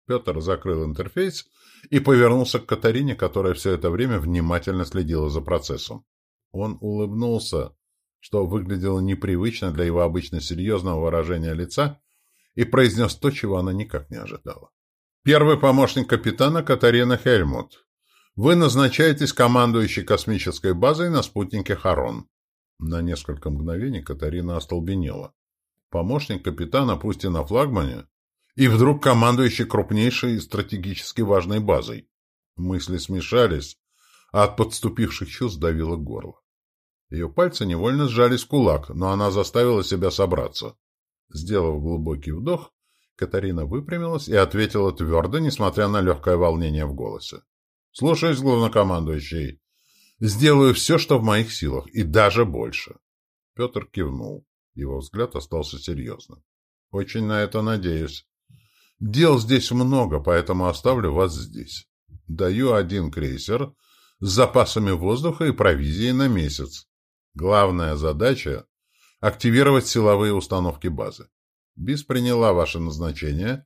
Петр закрыл интерфейс и повернулся к Катарине, которая все это время внимательно следила за процессом. Он улыбнулся, что выглядело непривычно для его обычно серьезного выражения лица, и произнес то, чего она никак не ожидала. Первый помощник капитана Катарина Хельмут. Вы назначаетесь командующей космической базой на спутнике Харон. На несколько мгновений Катарина остолбенела. Помощник капитана, пусть и на флагмане, и вдруг командующий крупнейшей и стратегически важной базой. Мысли смешались, а от подступивших чувств давило горло. Ее пальцы невольно сжались в кулак, но она заставила себя собраться. Сделав глубокий вдох, Катарина выпрямилась и ответила твердо, несмотря на легкое волнение в голосе. — Слушаюсь, главнокомандующий. Сделаю все, что в моих силах, и даже больше. Петр кивнул. Его взгляд остался серьезным. — Очень на это надеюсь. Дел здесь много, поэтому оставлю вас здесь. Даю один крейсер с запасами воздуха и провизией на месяц. Главная задача – активировать силовые установки базы. БИС приняла ваше назначение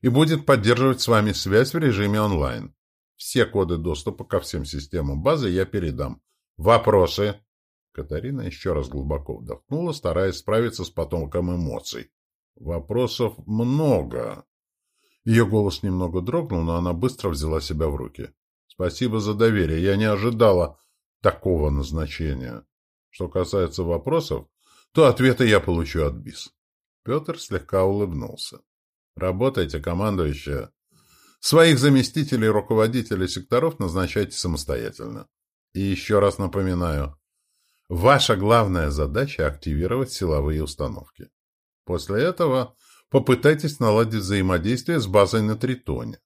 и будет поддерживать с вами связь в режиме онлайн. Все коды доступа ко всем системам базы я передам. Вопросы? Катарина еще раз глубоко вдохнула, стараясь справиться с потомком эмоций. Вопросов много. Ее голос немного дрогнул, но она быстро взяла себя в руки. «Спасибо за доверие. Я не ожидала такого назначения. Что касается вопросов, то ответы я получу от БИС». Петр слегка улыбнулся. «Работайте, командующая. Своих заместителей руководителей секторов назначайте самостоятельно. И еще раз напоминаю, ваша главная задача – активировать силовые установки. После этого попытайтесь наладить взаимодействие с базой на Тритоне.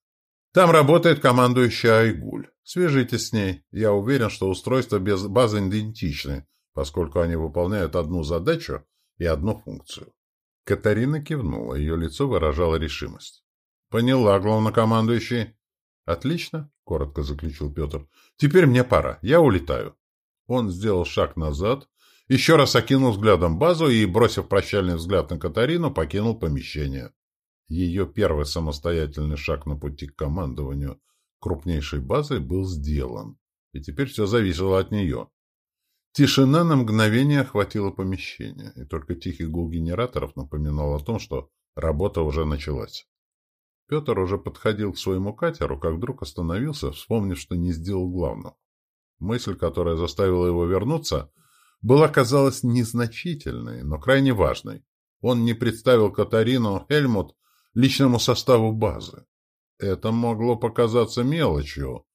Там работает командующая Айгуль. Свяжитесь с ней. Я уверен, что устройства без базы идентичны, поскольку они выполняют одну задачу и одну функцию. Катарина кивнула, ее лицо выражало решимость. «Поняла, главнокомандующий». «Отлично», — коротко заключил Петр. «Теперь мне пора. Я улетаю». Он сделал шаг назад, еще раз окинул взглядом базу и, бросив прощальный взгляд на Катарину, покинул помещение. Ее первый самостоятельный шаг на пути к командованию крупнейшей базой был сделан, и теперь все зависело от нее. Тишина на мгновение охватила помещение, и только тихий гул генераторов напоминал о том, что работа уже началась. Петр уже подходил к своему катеру, как вдруг остановился, вспомнив, что не сделал главного. Мысль, которая заставила его вернуться, была, казалось, незначительной, но крайне важной. Он не представил Катарину Хельмут личному составу базы. Это могло показаться мелочью,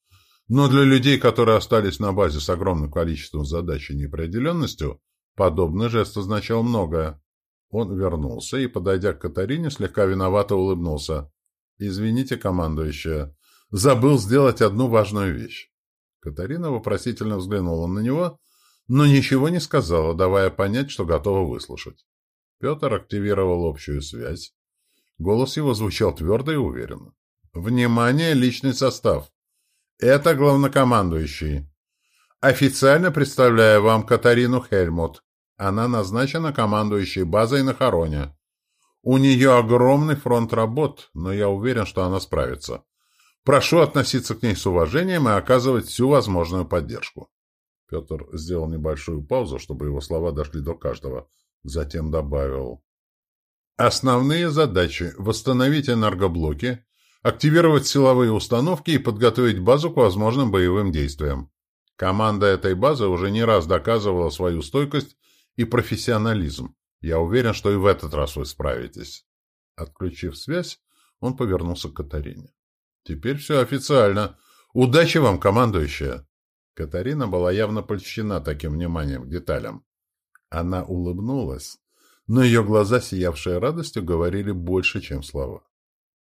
но для людей, которые остались на базе с огромным количеством задач и неопределенностью, подобный жест означал многое. Он вернулся и, подойдя к Катарине, слегка виновато улыбнулся. «Извините, командующая, забыл сделать одну важную вещь». Катарина вопросительно взглянула на него – но ничего не сказала, давая понять, что готова выслушать. Петр активировал общую связь. Голос его звучал твердо и уверенно. «Внимание, личный состав! Это главнокомандующий. Официально представляю вам Катарину Хельмут. Она назначена командующей базой на Хороне. У нее огромный фронт работ, но я уверен, что она справится. Прошу относиться к ней с уважением и оказывать всю возможную поддержку. Петр сделал небольшую паузу, чтобы его слова дошли до каждого. Затем добавил. Основные задачи – восстановить энергоблоки, активировать силовые установки и подготовить базу к возможным боевым действиям. Команда этой базы уже не раз доказывала свою стойкость и профессионализм. Я уверен, что и в этот раз вы справитесь. Отключив связь, он повернулся к Катарине. Теперь все официально. Удачи вам, командующая! Катарина была явно польщена таким вниманием к деталям. Она улыбнулась, но ее глаза, сиявшие радостью, говорили больше, чем слова.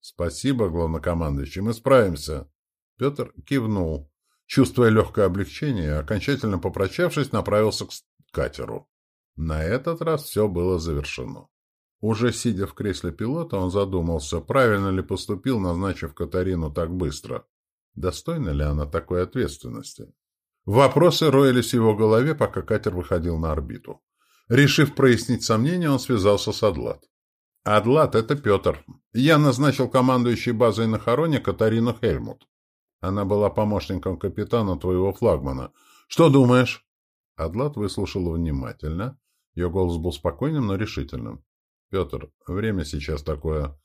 «Спасибо, главнокомандующий, мы справимся». Петр кивнул, чувствуя легкое облегчение, окончательно попрощавшись, направился к катеру. На этот раз все было завершено. Уже сидя в кресле пилота, он задумался, правильно ли поступил, назначив Катарину так быстро. Достойна ли она такой ответственности? Вопросы роились в его голове, пока катер выходил на орбиту. Решив прояснить сомнения, он связался с Адлат. «Адлат, это Петр. Я назначил командующей базой на Хороне Катарину Хельмут. Она была помощником капитана твоего флагмана. Что думаешь?» Адлат выслушала внимательно. Ее голос был спокойным, но решительным. «Петр, время сейчас такое.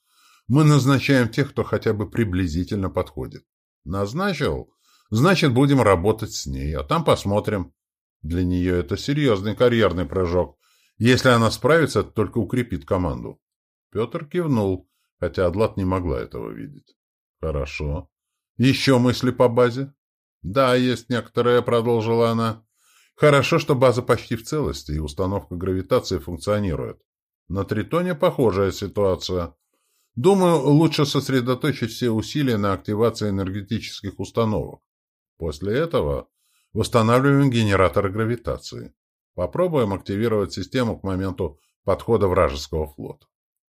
Мы назначаем тех, кто хотя бы приблизительно подходит. Назначил? Значит, будем работать с ней, а там посмотрим. Для нее это серьезный карьерный прыжок. Если она справится, это только укрепит команду. Петр кивнул, хотя Адлат не могла этого видеть. Хорошо. Еще мысли по базе? Да, есть некоторые, продолжила она. Хорошо, что база почти в целости, и установка гравитации функционирует. На Тритоне похожая ситуация. Думаю, лучше сосредоточить все усилия на активации энергетических установок. После этого восстанавливаем генератор гравитации. Попробуем активировать систему к моменту подхода вражеского флота.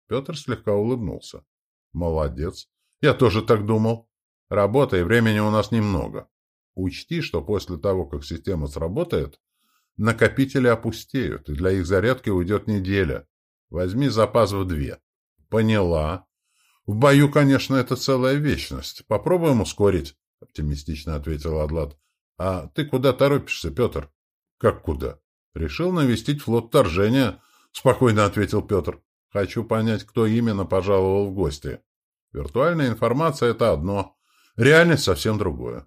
Петр слегка улыбнулся. Молодец. Я тоже так думал. Работы и времени у нас немного. Учти, что после того, как система сработает, накопители опустеют, и для их зарядки уйдет неделя. Возьми запас в две. Поняла. В бою, конечно, это целая вечность. Попробуем ускорить, — оптимистично ответил Адлад. А ты куда торопишься, Петр? Как куда? Решил навестить флот вторжения, — спокойно ответил Петр. Хочу понять, кто именно пожаловал в гости. Виртуальная информация — это одно, реальность совсем другое.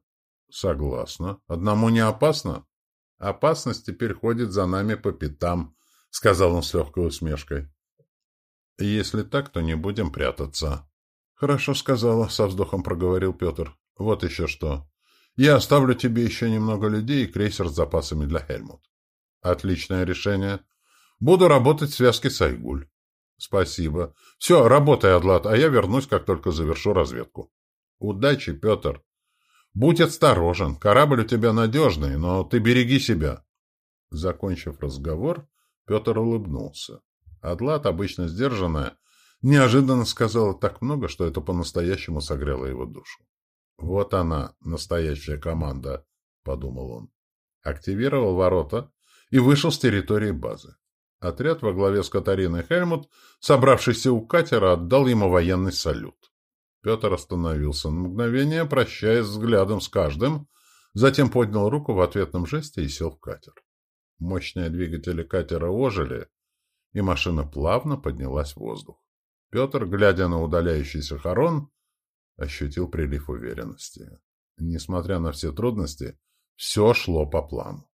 Согласна. Одному не опасно? Опасность теперь ходит за нами по пятам, — сказал он с легкой усмешкой. Если так, то не будем прятаться. Хорошо сказала, — со вздохом проговорил Петр. Вот еще что. Я оставлю тебе еще немного людей и крейсер с запасами для Хельмут. Отличное решение. Буду работать в связке с Айгуль. Спасибо. Все, работай, Адлат, а я вернусь, как только завершу разведку. Удачи, Петр. Будь осторожен. Корабль у тебя надежный, но ты береги себя. Закончив разговор, Петр улыбнулся. Адлат, обычно сдержанная, неожиданно сказала так много, что это по-настоящему согрело его душу. «Вот она, настоящая команда», — подумал он. Активировал ворота и вышел с территории базы. Отряд во главе с Катариной Хельмут, собравшийся у катера, отдал ему военный салют. Петр остановился на мгновение, прощаясь взглядом с каждым, затем поднял руку в ответном жесте и сел в катер. Мощные двигатели катера ожили, и машина плавно поднялась в воздух. Петр, глядя на удаляющийся хорон, ощутил прилив уверенности. Несмотря на все трудности, все шло по плану.